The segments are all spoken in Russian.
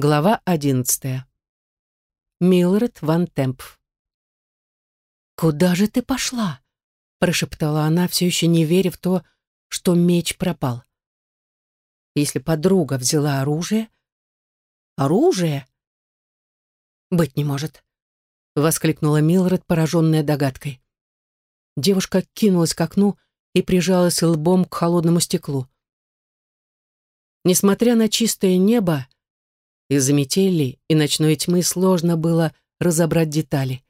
Глава одиннадцатая. Милред Ван Темп. «Куда же ты пошла?» — прошептала она, все еще не веря в то, что меч пропал. Если подруга взяла оружие... Оружие? Быть не может, — воскликнула Милред, пораженная догадкой. Девушка кинулась к окну и прижалась лбом к холодному стеклу. Несмотря на чистое небо, из-за метели и ночной тьмы сложно было разобрать детали.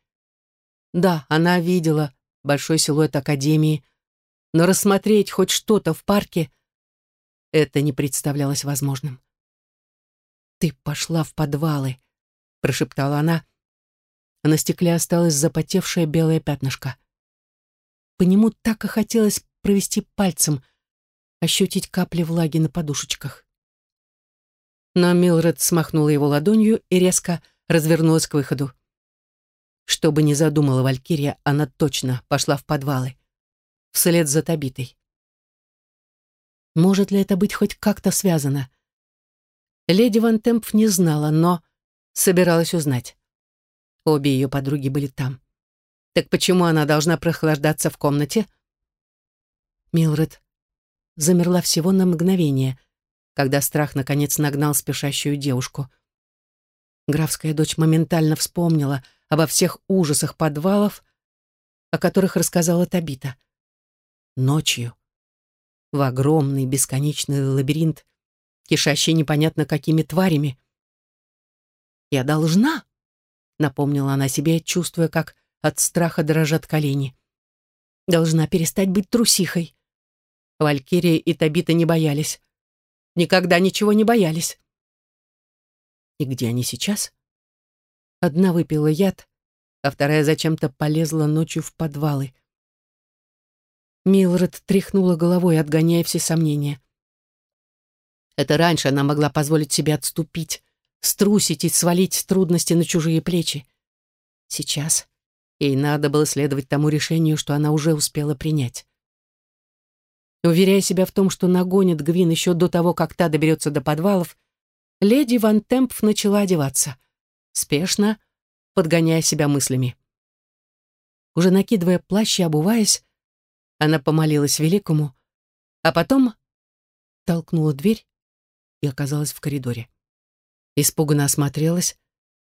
Да, она видела большой силуэт Академии, но рассмотреть хоть что-то в парке это не представлялось возможным. «Ты пошла в подвалы», — прошептала она, а на стекле осталось запотевшее белое пятнышко. По нему так и хотелось провести пальцем, ощутить капли влаги на подушечках но Милред смахнула его ладонью и резко развернулась к выходу. Что бы ни задумала Валькирия, она точно пошла в подвалы, вслед за Табитой. Может ли это быть хоть как-то связано? Леди Ван Темп не знала, но собиралась узнать. Обе ее подруги были там. Так почему она должна прохлаждаться в комнате? Милред замерла всего на мгновение, когда страх наконец нагнал спешащую девушку. Графская дочь моментально вспомнила обо всех ужасах подвалов, о которых рассказала Табита. Ночью. В огромный бесконечный лабиринт, кишащий непонятно какими тварями. «Я должна», — напомнила она себе, чувствуя, как от страха дрожат колени. «Должна перестать быть трусихой». Валькирия и Табита не боялись никогда ничего не боялись. И где они сейчас? Одна выпила яд, а вторая зачем-то полезла ночью в подвалы. Милред тряхнула головой, отгоняя все сомнения. Это раньше она могла позволить себе отступить, струсить и свалить трудности на чужие плечи. Сейчас ей надо было следовать тому решению, что она уже успела принять. Уверяя себя в том, что нагонит Гвин еще до того, как та доберется до подвалов, леди Ван Темп начала одеваться. Спешно, подгоняя себя мыслями. Уже накидывая плащ и обуваясь, она помолилась великому, а потом толкнула дверь и оказалась в коридоре. Испуганно осмотрелась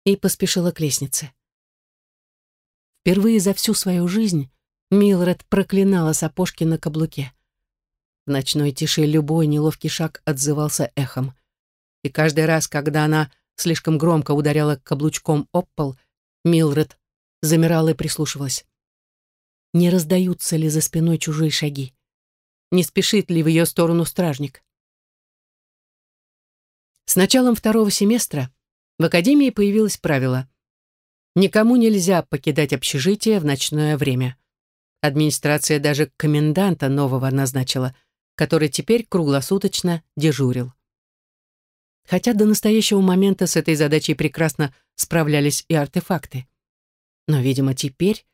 и поспешила к лестнице. Впервые за всю свою жизнь Милред проклинала сапожки на каблуке. В ночной тиши любой неловкий шаг отзывался эхом. И каждый раз, когда она слишком громко ударяла каблучком об пол, Милред замирала и прислушивалась. Не раздаются ли за спиной чужие шаги? Не спешит ли в ее сторону стражник? С началом второго семестра в академии появилось правило. Никому нельзя покидать общежитие в ночное время. Администрация даже коменданта нового назначила – который теперь круглосуточно дежурил. Хотя до настоящего момента с этой задачей прекрасно справлялись и артефакты. Но, видимо, теперь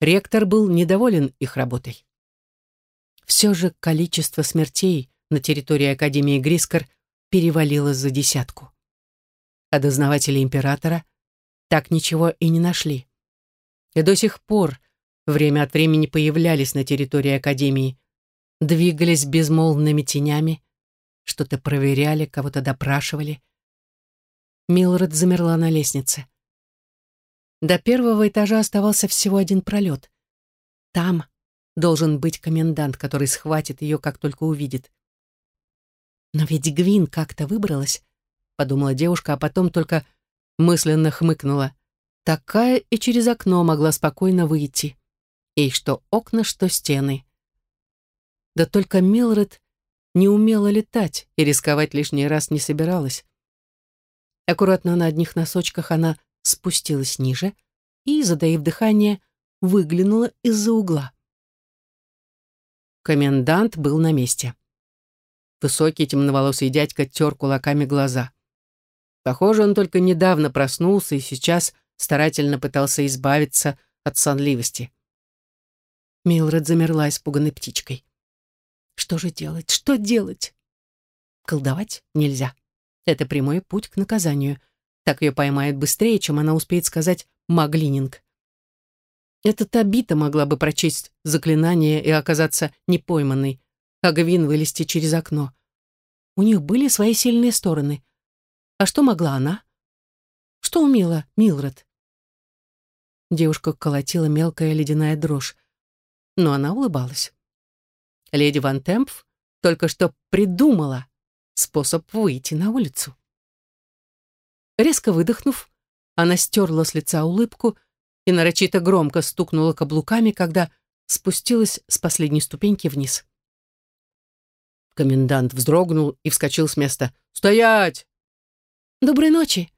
ректор был недоволен их работой. Все же количество смертей на территории Академии Грискор перевалило за десятку. А дознаватели императора так ничего и не нашли. И до сих пор время от времени появлялись на территории Академии, двигались безмолвными тенями, что-то проверяли, кого-то допрашивали. Милред замерла на лестнице. До первого этажа оставался всего один пролет. Там должен быть комендант, который схватит ее, как только увидит. Но ведь Гвин как-то выбралась, подумала девушка, а потом только мысленно хмыкнула. Такая и через окно могла спокойно выйти. И что окна, что стены. Да только Милред не умела летать и рисковать лишний раз не собиралась. Аккуратно на одних носочках она спустилась ниже и, задаив дыхание, выглянула из-за угла. Комендант был на месте. Высокий темноволосый дядька тер кулаками глаза. Похоже, он только недавно проснулся и сейчас старательно пытался избавиться от сонливости. Милред замерла испуганной птичкой. Что же делать? Что делать? Колдовать нельзя. Это прямой путь к наказанию. Так ее поймают быстрее, чем она успеет сказать «маглининг». Эта Табита могла бы прочесть заклинание и оказаться непойманной, а Гвин вылезти через окно. У них были свои сильные стороны. А что могла она? Что умела Милред? Девушка колотила мелкая ледяная дрожь, но она улыбалась. Леди Ван Темпф только что придумала способ выйти на улицу. Резко выдохнув, она стерла с лица улыбку и нарочито громко стукнула каблуками, когда спустилась с последней ступеньки вниз. Комендант вздрогнул и вскочил с места. «Стоять!» «Доброй ночи!»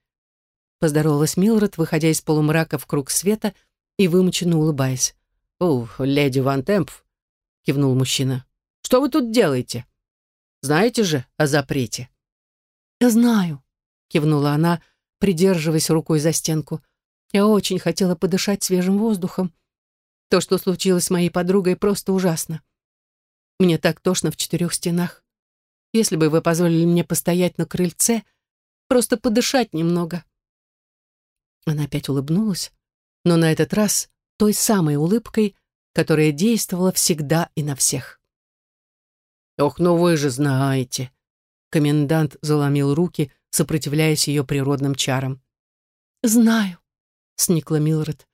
Поздоровалась Милред, выходя из полумрака в круг света и вымученно улыбаясь. «О, леди Ван Темп!» — кивнул мужчина. «Что вы тут делаете? Знаете же о запрете?» «Знаю», — кивнула она, придерживаясь рукой за стенку. «Я очень хотела подышать свежим воздухом. То, что случилось с моей подругой, просто ужасно. Мне так тошно в четырех стенах. Если бы вы позволили мне постоять на крыльце, просто подышать немного». Она опять улыбнулась, но на этот раз той самой улыбкой, которая действовала всегда и на всех. «Ох, ну вы же знаете!» Комендант заломил руки, сопротивляясь ее природным чарам. «Знаю», — сникла Милред.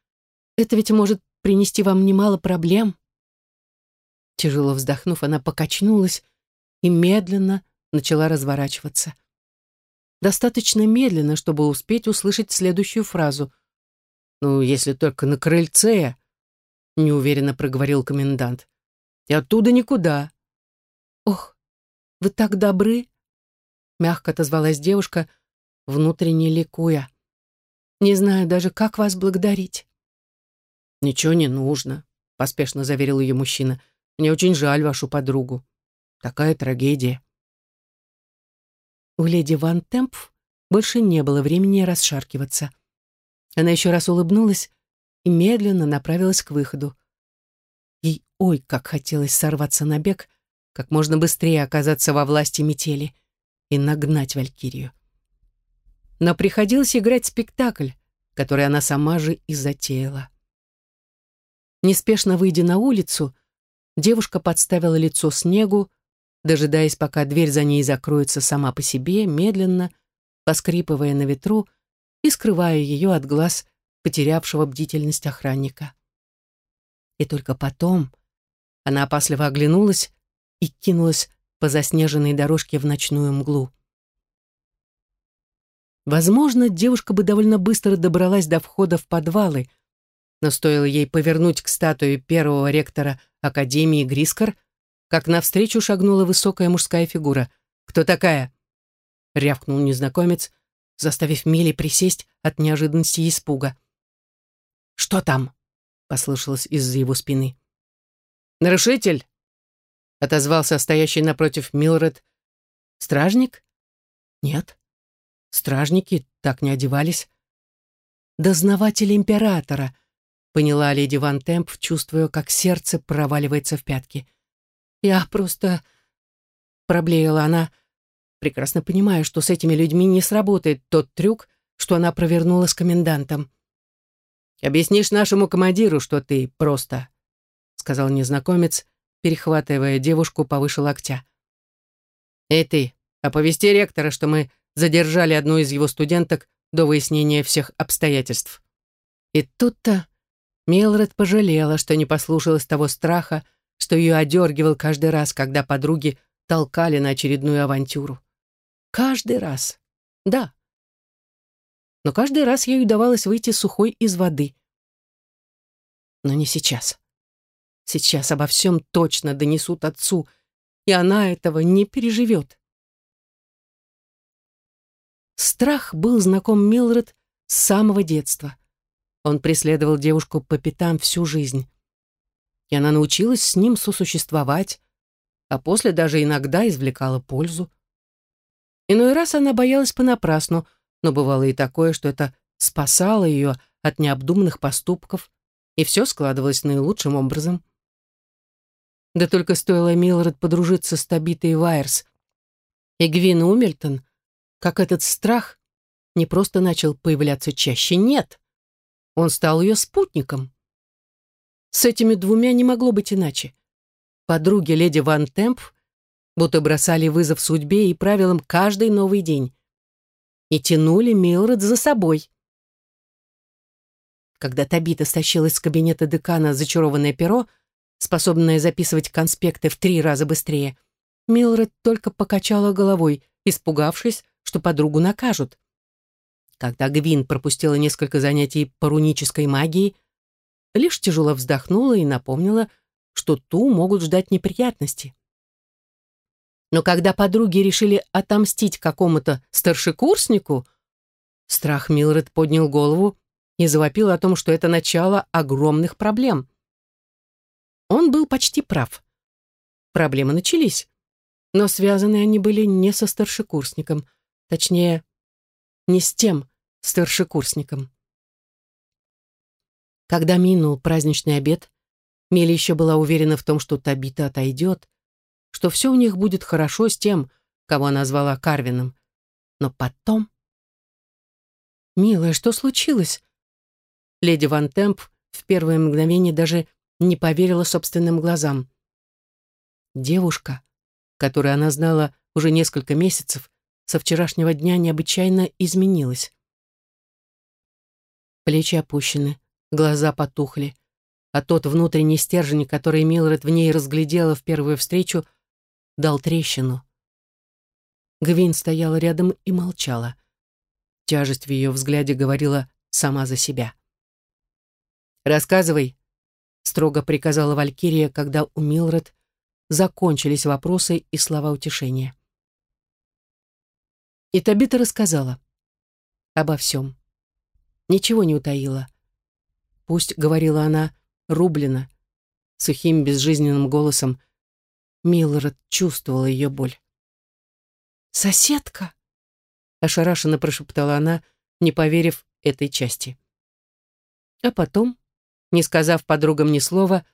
«Это ведь может принести вам немало проблем». Тяжело вздохнув, она покачнулась и медленно начала разворачиваться. Достаточно медленно, чтобы успеть услышать следующую фразу. «Ну, если только на крыльце», — неуверенно проговорил комендант. «И оттуда никуда». «Ох, вы так добры!» — мягко отозвалась девушка, внутренне ликуя. «Не знаю даже, как вас благодарить». «Ничего не нужно», — поспешно заверил ее мужчина. Мне очень жаль вашу подругу. Такая трагедия. У леди Ван Темпф больше не было времени расшаркиваться. Она еще раз улыбнулась и медленно направилась к выходу. Ей ой, как хотелось сорваться на бег, как можно быстрее оказаться во власти метели и нагнать Валькирию. Но приходилось играть спектакль, который она сама же и затеяла. Неспешно выйдя на улицу, Девушка подставила лицо снегу, дожидаясь, пока дверь за ней закроется сама по себе, медленно, поскрипывая на ветру и скрывая ее от глаз потерявшего бдительность охранника. И только потом она опасливо оглянулась и кинулась по заснеженной дорожке в ночную мглу. Возможно, девушка бы довольно быстро добралась до входа в подвалы, но стоило ей повернуть к статуе первого ректора Академии Грискор, как навстречу шагнула высокая мужская фигура. «Кто такая?» — рявкнул незнакомец, заставив Милли присесть от неожиданности и испуга. «Что там?» — послышалось из-за его спины. «Нарушитель!» — отозвался стоящий напротив Милред. «Стражник?» «Нет. Стражники так не одевались». «Дознаватель императора», поняла леди Ван Темп, чувствуя, как сердце проваливается в пятки. «Я просто...» — проблеяла она, прекрасно понимая, что с этими людьми не сработает тот трюк, что она провернула с комендантом. «Объяснишь нашему командиру, что ты просто...» — сказал незнакомец, перехватывая девушку повыше локтя. «Эй ты, оповести ректора, что мы задержали одну из его студенток до выяснения всех обстоятельств». И тут-то Милред пожалела, что не послушалась того страха, что ее одергивал каждый раз, когда подруги толкали на очередную авантюру. Каждый раз. Да. Но каждый раз ей удавалось выйти сухой из воды. Но не сейчас. Сейчас обо всем точно донесут отцу, и она этого не переживет. Страх был знаком Милред с самого детства. Он преследовал девушку по пятам всю жизнь. И она научилась с ним сосуществовать, а после даже иногда извлекала пользу. Иной раз она боялась понапрасну, но бывало и такое, что это спасало ее от необдуманных поступков, и все складывалось наилучшим образом. Да только стоило Милред подружиться с Табитой Вайерс и Гвин Умельтон, как этот страх не просто начал появляться чаще, нет. Он стал ее спутником. С этими двумя не могло быть иначе. Подруги леди Ван Темп будто бросали вызов судьбе и правилам каждый новый день. И тянули Милред за собой. Когда Табита стащила из кабинета декана зачарованное перо, способное записывать конспекты в три раза быстрее, Милред только покачала головой, испугавшись, что подругу накажут. Когда Гвин пропустила несколько занятий по рунической магии, лишь тяжело вздохнула и напомнила, что ту могут ждать неприятности. Но когда подруги решили отомстить какому-то старшекурснику, страх Милред поднял голову и завопил о том, что это начало огромных проблем. Он был почти прав. Проблемы начались, но связаны они были не со старшекурсником, точнее, не с тем старшекурсником. Когда минул праздничный обед, Милли еще была уверена в том, что Табита отойдет, что все у них будет хорошо с тем, кого она звала Карвином. Но потом... «Милая, что случилось?» Леди Ван Темп в первое мгновение даже не поверила собственным глазам. Девушка, которую она знала уже несколько месяцев, со вчерашнего дня необычайно изменилась. Плечи опущены, глаза потухли, а тот внутренний стержень, который Милред в ней разглядела в первую встречу, дал трещину. Гвин стояла рядом и молчала. Тяжесть в ее взгляде говорила сама за себя. «Рассказывай», — строго приказала Валькирия, когда у Милред закончились вопросы и слова утешения. И Табита рассказала обо всем. Ничего не утаила. Пусть, говорила она, рублено, сухим безжизненным голосом, Милред чувствовала ее боль. «Соседка?» — ошарашенно прошептала она, не поверив этой части. А потом, не сказав подругам ни слова,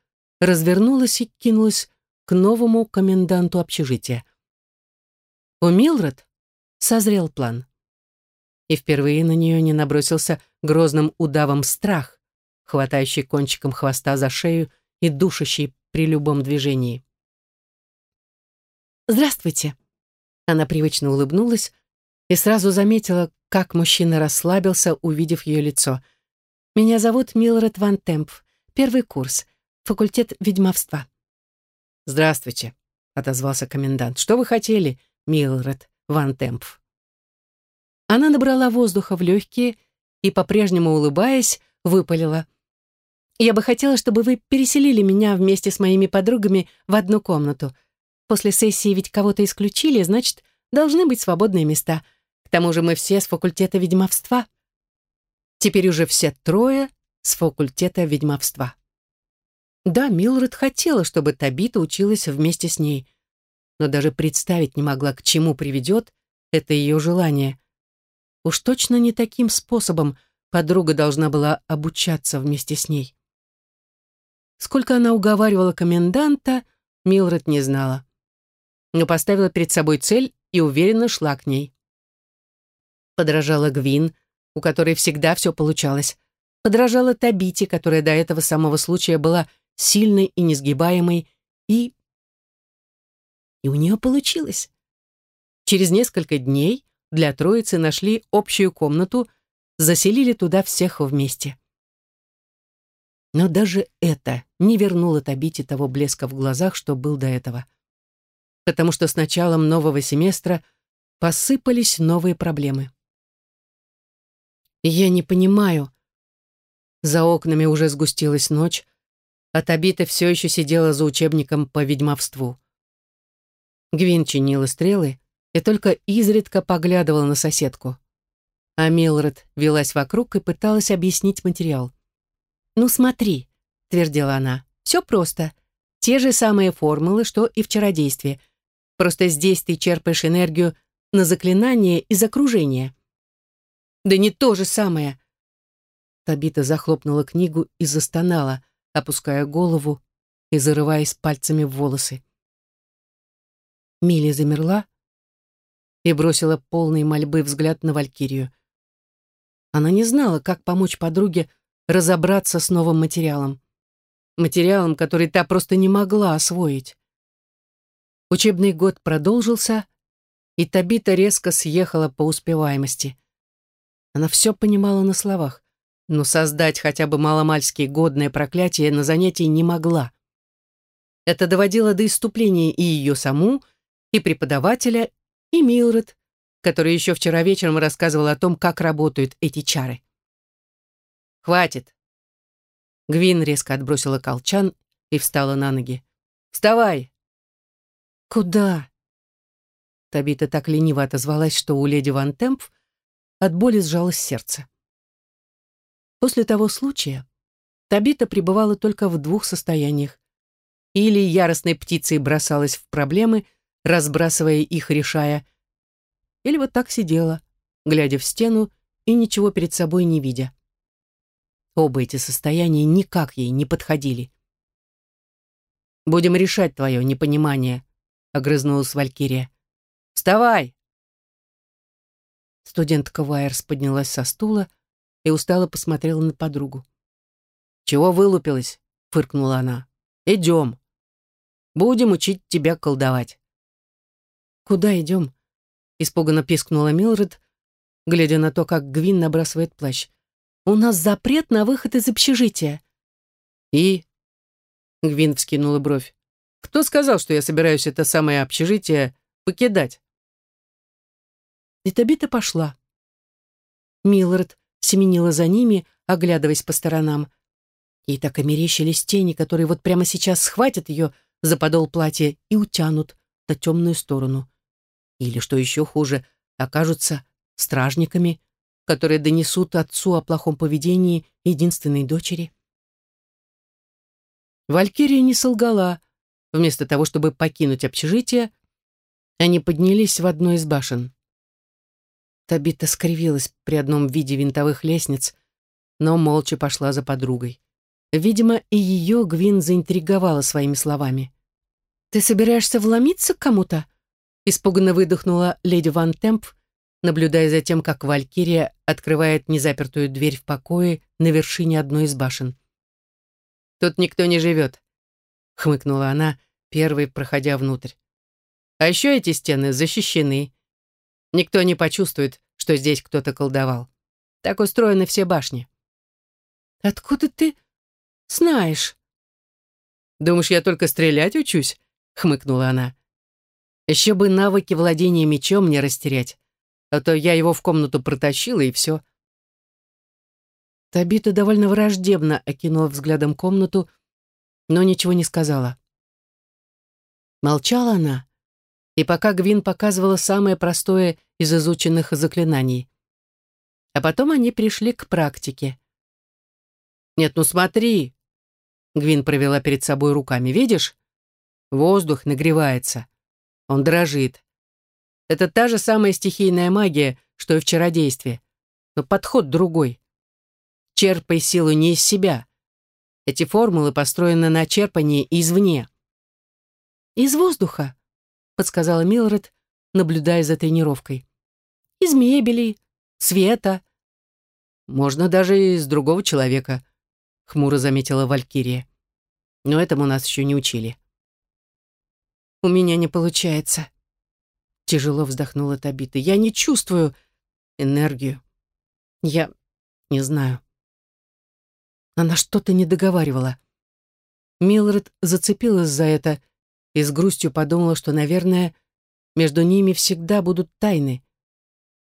развернулась и кинулась к новому коменданту общежития. У Милред созрел план. И впервые на нее не набросился грозным удавом страх, хватающий кончиком хвоста за шею и душащий при любом движении. «Здравствуйте!» Она привычно улыбнулась и сразу заметила, как мужчина расслабился, увидев ее лицо. «Меня зовут Милред Ван Темп, первый курс, факультет ведьмовства». «Здравствуйте», — отозвался комендант. «Что вы хотели, Милред Ван Темп?» Она набрала воздуха в легкие и, по-прежнему улыбаясь, выпалила. «Я бы хотела, чтобы вы переселили меня вместе с моими подругами в одну комнату. После сессии ведь кого-то исключили, значит, должны быть свободные места. К тому же мы все с факультета ведьмовства. Теперь уже все трое с факультета ведьмовства. Да, Милред хотела, чтобы Табита училась вместе с ней, но даже представить не могла, к чему приведет это ее желание. Уж точно не таким способом подруга должна была обучаться вместе с ней. Сколько она уговаривала коменданта, Милред не знала но поставила перед собой цель и уверенно шла к ней. Подражала Гвин, у которой всегда все получалось. Подражала Табите, которая до этого самого случая была сильной и несгибаемой, и... И у нее получилось. Через несколько дней для троицы нашли общую комнату, заселили туда всех вместе. Но даже это не вернуло Табите того блеска в глазах, что был до этого потому что с началом нового семестра посыпались новые проблемы. Я не понимаю. За окнами уже сгустилась ночь, а Табита все еще сидела за учебником по ведьмовству. Гвин чинила стрелы и только изредка поглядывала на соседку. А Милред велась вокруг и пыталась объяснить материал. «Ну смотри», — твердила она, — «все просто. Те же самые формулы, что и в чародействе — Просто здесь ты черпаешь энергию на заклинание из окружения. Да не то же самое. Табита захлопнула книгу и застонала, опуская голову и зарываясь пальцами в волосы. Милли замерла, и бросила полный мольбы взгляд на Валькирию. Она не знала, как помочь подруге разобраться с новым материалом. Материалом, который та просто не могла освоить. Учебный год продолжился, и Табита резко съехала по успеваемости. Она все понимала на словах, но создать хотя бы маломальски годное проклятие на занятии не могла. Это доводило до иступления и ее саму, и преподавателя, и Милред, который еще вчера вечером рассказывал о том, как работают эти чары. «Хватит!» Гвин резко отбросила колчан и встала на ноги. «Вставай!» «Куда?» Табита так лениво отозвалась, что у леди Ван Темп от боли сжалось сердце. После того случая Табита пребывала только в двух состояниях. Или яростной птицей бросалась в проблемы, разбрасывая их, решая, или вот так сидела, глядя в стену и ничего перед собой не видя. Оба эти состояния никак ей не подходили. «Будем решать твое непонимание», — огрызнулась Валькирия. «Вставай!» Студентка Вайерс поднялась со стула и устало посмотрела на подругу. «Чего вылупилась?» — фыркнула она. «Идем. Будем учить тебя колдовать». «Куда идем?» Испуганно пискнула Милред, глядя на то, как Гвин набрасывает плащ. «У нас запрет на выход из общежития». «И?» Гвин вскинула бровь. «Кто сказал, что я собираюсь это самое общежитие покидать?» И Табита пошла. Милред семенила за ними, оглядываясь по сторонам. Ей так и мерещились тени, которые вот прямо сейчас схватят ее за подол платья и утянут на темную сторону или, что еще хуже, окажутся стражниками, которые донесут отцу о плохом поведении единственной дочери. Валькирия не солгала. Вместо того, чтобы покинуть общежитие, они поднялись в одну из башен. Табита скривилась при одном виде винтовых лестниц, но молча пошла за подругой. Видимо, и ее Гвин заинтриговала своими словами. «Ты собираешься вломиться к кому-то?» Испуганно выдохнула леди Ван Темп, наблюдая за тем, как Валькирия открывает незапертую дверь в покое на вершине одной из башен. «Тут никто не живет», — хмыкнула она, первой проходя внутрь. «А еще эти стены защищены. Никто не почувствует, что здесь кто-то колдовал. Так устроены все башни». «Откуда ты знаешь?» «Думаешь, я только стрелять учусь?» — хмыкнула она. Еще бы навыки владения мечом не растерять, а то я его в комнату протащила, и все. Табита довольно враждебно окинула взглядом комнату, но ничего не сказала. Молчала она, и пока Гвин показывала самое простое из изученных заклинаний. А потом они пришли к практике. «Нет, ну смотри!» Гвин провела перед собой руками. «Видишь? Воздух нагревается. Он дрожит. Это та же самая стихийная магия, что и в чародействе. Но подход другой. Черпай силу не из себя. Эти формулы построены на черпании извне. «Из воздуха», — подсказала Милред, наблюдая за тренировкой. «Из мебели, света». «Можно даже из другого человека», — хмуро заметила Валькирия. «Но этому нас еще не учили». У меня не получается. Тяжело вздохнула Табита. Я не чувствую энергию. Я не знаю. Она что-то не договаривала. Милред зацепилась за это и с грустью подумала, что, наверное, между ними всегда будут тайны,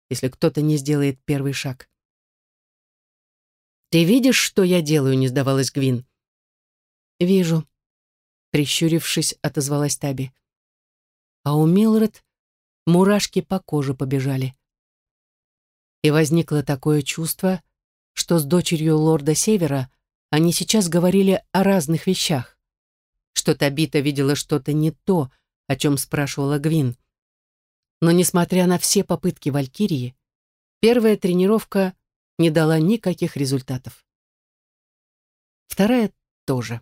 если кто-то не сделает первый шаг. «Ты видишь, что я делаю?» — не сдавалась Гвин. «Вижу», — прищурившись, отозвалась Таби а у Милред мурашки по коже побежали. И возникло такое чувство, что с дочерью лорда Севера они сейчас говорили о разных вещах, что Табита видела что-то не то, о чем спрашивала Гвин. Но, несмотря на все попытки Валькирии, первая тренировка не дала никаких результатов. Вторая тоже.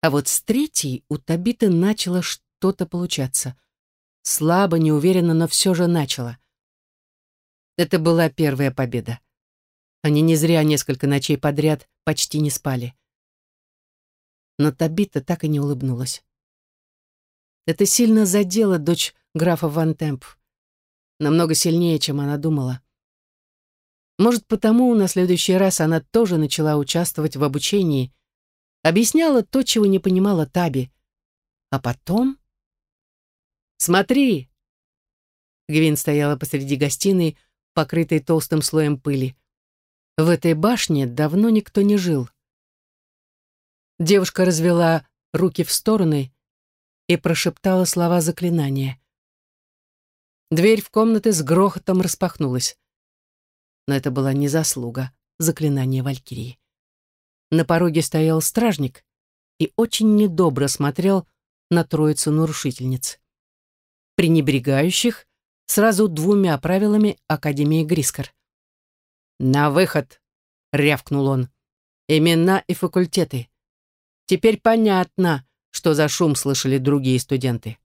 А вот с третьей у Табиты начало что что-то получаться. слабо, неуверенно, но все же начало. Это была первая победа. Они не зря несколько ночей подряд почти не спали. Но Табита так и не улыбнулась. Это сильно задело дочь графа Ван Темп. Намного сильнее, чем она думала. Может, потому на следующий раз она тоже начала участвовать в обучении, объясняла то, чего не понимала Таби. А потом... «Смотри!» Гвин стояла посреди гостиной, покрытой толстым слоем пыли. В этой башне давно никто не жил. Девушка развела руки в стороны и прошептала слова заклинания. Дверь в комнаты с грохотом распахнулась. Но это была не заслуга заклинания Валькирии. На пороге стоял стражник и очень недобро смотрел на троицу нарушительниц, пренебрегающих сразу двумя правилами Академии Грискор. «На выход!» — рявкнул он. «Имена и факультеты. Теперь понятно, что за шум слышали другие студенты».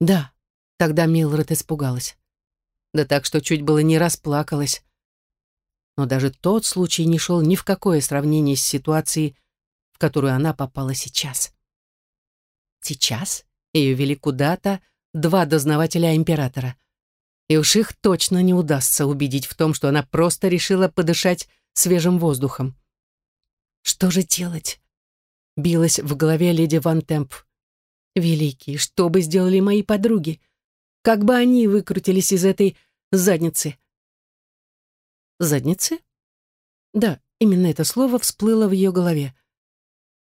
Да, тогда Милред испугалась. Да так, что чуть было не расплакалась. Но даже тот случай не шел ни в какое сравнение с ситуацией, в которую она попала сейчас. Сейчас ее вели куда-то два дознавателя императора. И уж их точно не удастся убедить в том, что она просто решила подышать свежим воздухом. Что же делать? Билась в голове леди Ван Темп. Великий, что бы сделали мои подруги? Как бы они выкрутились из этой задницы? Задницы? Да, именно это слово всплыло в ее голове.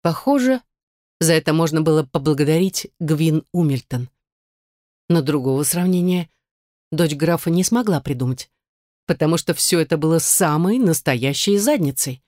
Похоже, за это можно было поблагодарить Гвин Умильтон. Но другого сравнения дочь графа не смогла придумать, потому что все это было самой настоящей задницей.